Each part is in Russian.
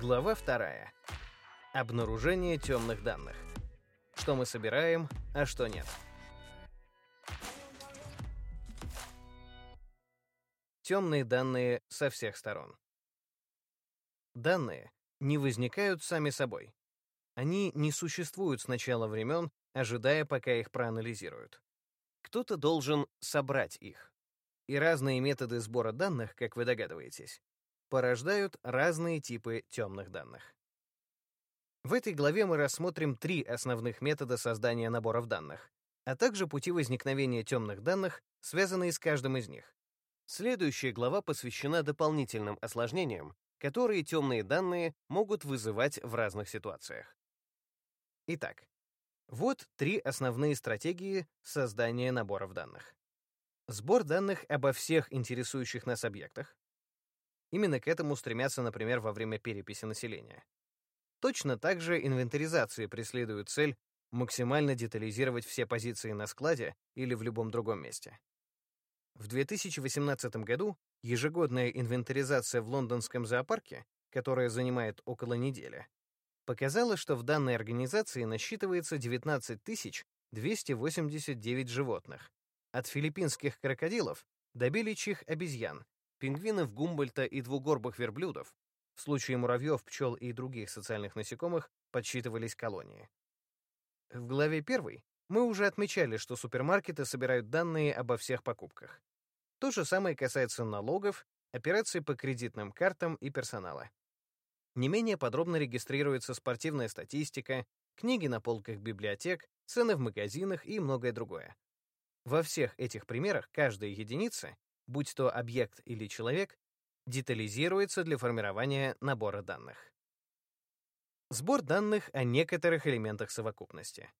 Глава вторая. Обнаружение темных данных. Что мы собираем, а что нет. Темные данные со всех сторон. Данные не возникают сами собой. Они не существуют с начала времен, ожидая, пока их проанализируют. Кто-то должен собрать их. И разные методы сбора данных, как вы догадываетесь, порождают разные типы темных данных. В этой главе мы рассмотрим три основных метода создания наборов данных, а также пути возникновения темных данных, связанные с каждым из них. Следующая глава посвящена дополнительным осложнениям, которые темные данные могут вызывать в разных ситуациях. Итак, вот три основные стратегии создания наборов данных. Сбор данных обо всех интересующих нас объектах, Именно к этому стремятся, например, во время переписи населения. Точно так же инвентаризация преследует цель максимально детализировать все позиции на складе или в любом другом месте. В 2018 году ежегодная инвентаризация в лондонском зоопарке, которая занимает около недели, показала, что в данной организации насчитывается 19 289 животных, от филиппинских крокодилов до беличьих обезьян пингвинов Гумбольта и двугорбых верблюдов, в случае муравьев, пчел и других социальных насекомых подсчитывались колонии. В главе 1 мы уже отмечали, что супермаркеты собирают данные обо всех покупках. То же самое касается налогов, операций по кредитным картам и персонала. Не менее подробно регистрируется спортивная статистика, книги на полках библиотек, цены в магазинах и многое другое. Во всех этих примерах каждая единица будь то объект или человек, детализируется для формирования набора данных. Сбор данных о некоторых элементах совокупности.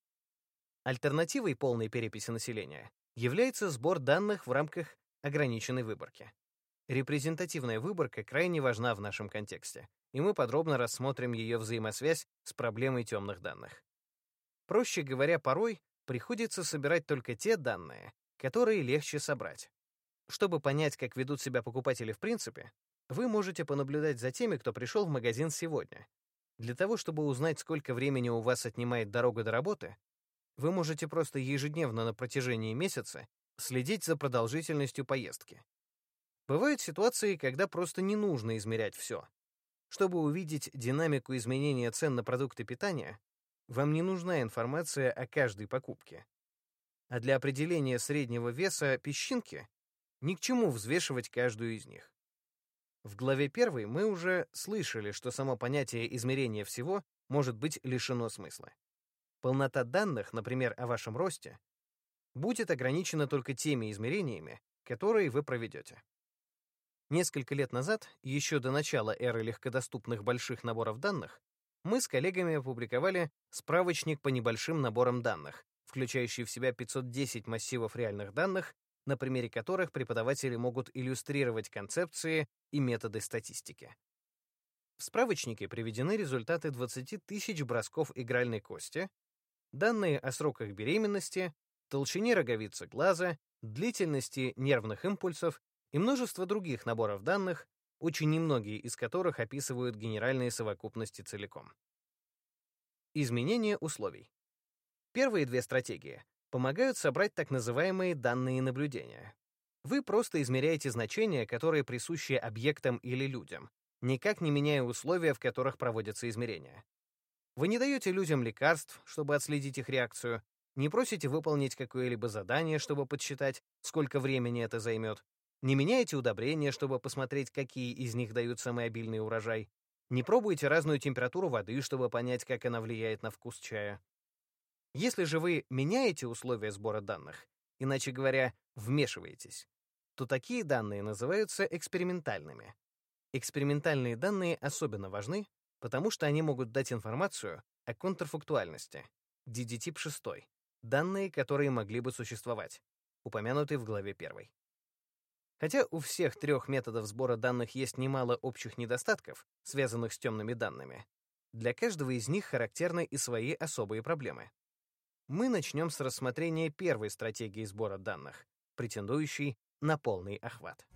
Альтернативой полной переписи населения является сбор данных в рамках ограниченной выборки. Репрезентативная выборка крайне важна в нашем контексте, и мы подробно рассмотрим ее взаимосвязь с проблемой темных данных. Проще говоря, порой приходится собирать только те данные, которые легче собрать. Чтобы понять, как ведут себя покупатели в принципе, вы можете понаблюдать за теми, кто пришел в магазин сегодня. Для того, чтобы узнать, сколько времени у вас отнимает дорога до работы, вы можете просто ежедневно на протяжении месяца следить за продолжительностью поездки. Бывают ситуации, когда просто не нужно измерять все. Чтобы увидеть динамику изменения цен на продукты питания, вам не нужна информация о каждой покупке. А для определения среднего веса песчинки ни к чему взвешивать каждую из них. В главе 1 мы уже слышали, что само понятие измерения всего может быть лишено смысла. Полнота данных, например, о вашем росте, будет ограничена только теми измерениями, которые вы проведете. Несколько лет назад, еще до начала эры легкодоступных больших наборов данных, мы с коллегами опубликовали справочник по небольшим наборам данных, включающий в себя 510 массивов реальных данных на примере которых преподаватели могут иллюстрировать концепции и методы статистики. В справочнике приведены результаты 20 тысяч бросков игральной кости, данные о сроках беременности, толщине роговицы глаза, длительности нервных импульсов и множество других наборов данных, очень немногие из которых описывают генеральные совокупности целиком. Изменение условий. Первые две стратегии помогают собрать так называемые данные наблюдения. Вы просто измеряете значения, которые присущи объектам или людям, никак не меняя условия, в которых проводятся измерения. Вы не даете людям лекарств, чтобы отследить их реакцию, не просите выполнить какое-либо задание, чтобы подсчитать, сколько времени это займет, не меняете удобрения, чтобы посмотреть, какие из них дают самый обильный урожай, не пробуете разную температуру воды, чтобы понять, как она влияет на вкус чая. Если же вы меняете условия сбора данных, иначе говоря, вмешиваетесь, то такие данные называются экспериментальными. Экспериментальные данные особенно важны, потому что они могут дать информацию о контрфактуальности, DD-тип 6, данные, которые могли бы существовать, упомянутые в главе 1. Хотя у всех трех методов сбора данных есть немало общих недостатков, связанных с темными данными, для каждого из них характерны и свои особые проблемы. Мы начнем с рассмотрения первой стратегии сбора данных, претендующей на полный охват.